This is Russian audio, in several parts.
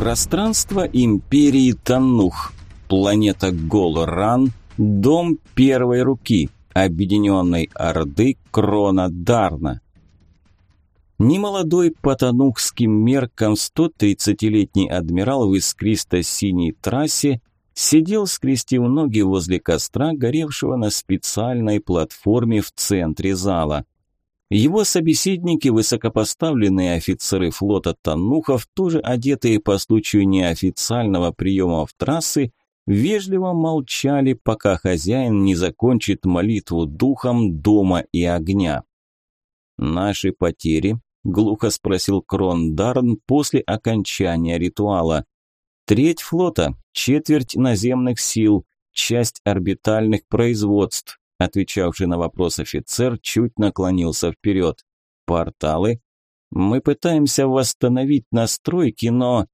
Пространство империи Танух. Планета Голран. Дом первой руки. Объединенной Орды Крона Дарна. Немолодой по танухским меркам 130-летний адмирал в искристо-синей трассе сидел, скрестив ноги возле костра, горевшего на специальной платформе в центре зала. Его собеседники, высокопоставленные офицеры флота Танухов, тоже одетые по случаю неофициального приема в трассы, вежливо молчали, пока хозяин не закончит молитву духом дома и огня. «Наши потери?» – глухо спросил Крон Дарн после окончания ритуала. «Треть флота, четверть наземных сил, часть орбитальных производств, Отвечавший на вопрос офицер чуть наклонился вперед. «Порталы? Мы пытаемся восстановить настройки, но...»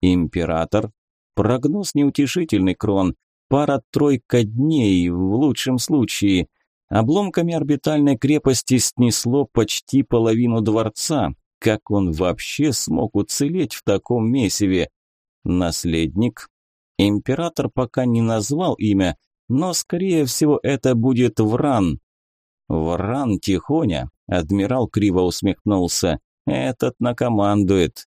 «Император?» «Прогноз неутешительный, Крон. Пара-тройка дней, в лучшем случае. Обломками орбитальной крепости снесло почти половину дворца. Как он вообще смог уцелеть в таком месиве? Наследник? Император пока не назвал имя, но, скорее всего, это будет Вран. Вран Тихоня, адмирал криво усмехнулся, этот накомандует.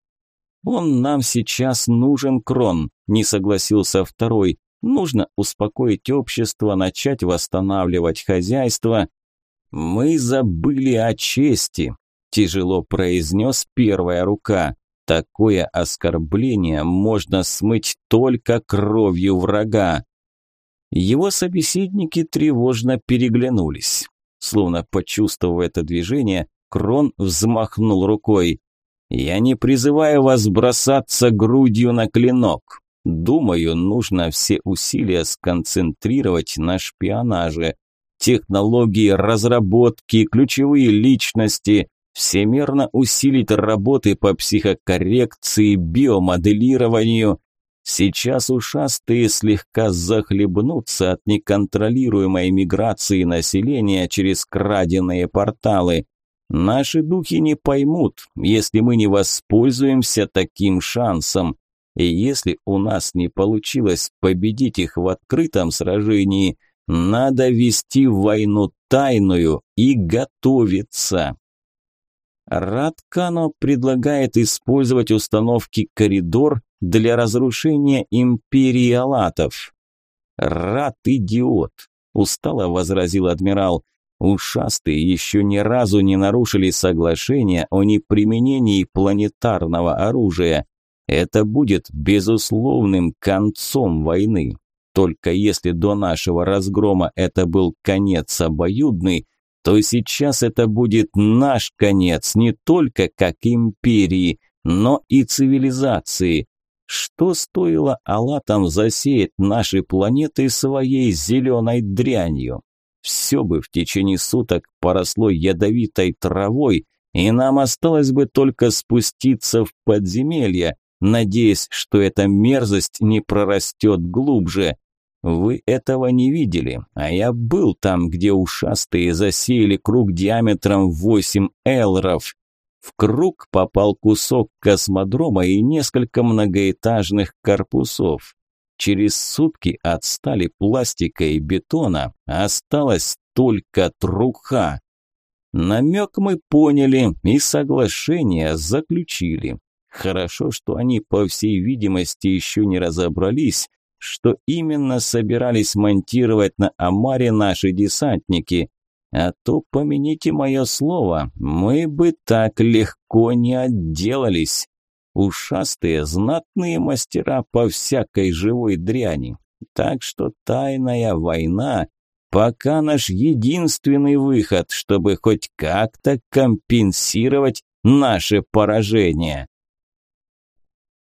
Он нам сейчас нужен, Крон, не согласился второй. Нужно успокоить общество, начать восстанавливать хозяйство. Мы забыли о чести, тяжело произнес первая рука. Такое оскорбление можно смыть только кровью врага. Его собеседники тревожно переглянулись. Словно почувствовав это движение, Крон взмахнул рукой. «Я не призываю вас бросаться грудью на клинок. Думаю, нужно все усилия сконцентрировать на шпионаже. Технологии, разработки, ключевые личности, всемерно усилить работы по психокоррекции, биомоделированию, Сейчас ушастые слегка захлебнутся от неконтролируемой миграции населения через краденные порталы. Наши духи не поймут, если мы не воспользуемся таким шансом. И если у нас не получилось победить их в открытом сражении, надо вести войну тайную и готовиться. Радкано предлагает использовать установки «Коридор» для разрушения империи Алатов. «Рад идиот!» – устало возразил адмирал. «Ушастые еще ни разу не нарушили соглашение о неприменении планетарного оружия. Это будет безусловным концом войны. Только если до нашего разгрома это был конец обоюдный, то сейчас это будет наш конец не только как империи, но и цивилизации. Что стоило Алатам засеять наши планеты своей зеленой дрянью? Все бы в течение суток поросло ядовитой травой, и нам осталось бы только спуститься в подземелье, надеясь, что эта мерзость не прорастет глубже. Вы этого не видели, а я был там, где ушастые засеяли круг диаметром 8 элров. В круг попал кусок космодрома и несколько многоэтажных корпусов. Через сутки отстали пластика и бетона, осталась только труха. Намек мы поняли и соглашение заключили. Хорошо, что они, по всей видимости, еще не разобрались, что именно собирались монтировать на Амаре наши десантники. А то, помяните мое слово, мы бы так легко не отделались. Ушастые знатные мастера по всякой живой дряни. Так что тайная война пока наш единственный выход, чтобы хоть как-то компенсировать наше поражение.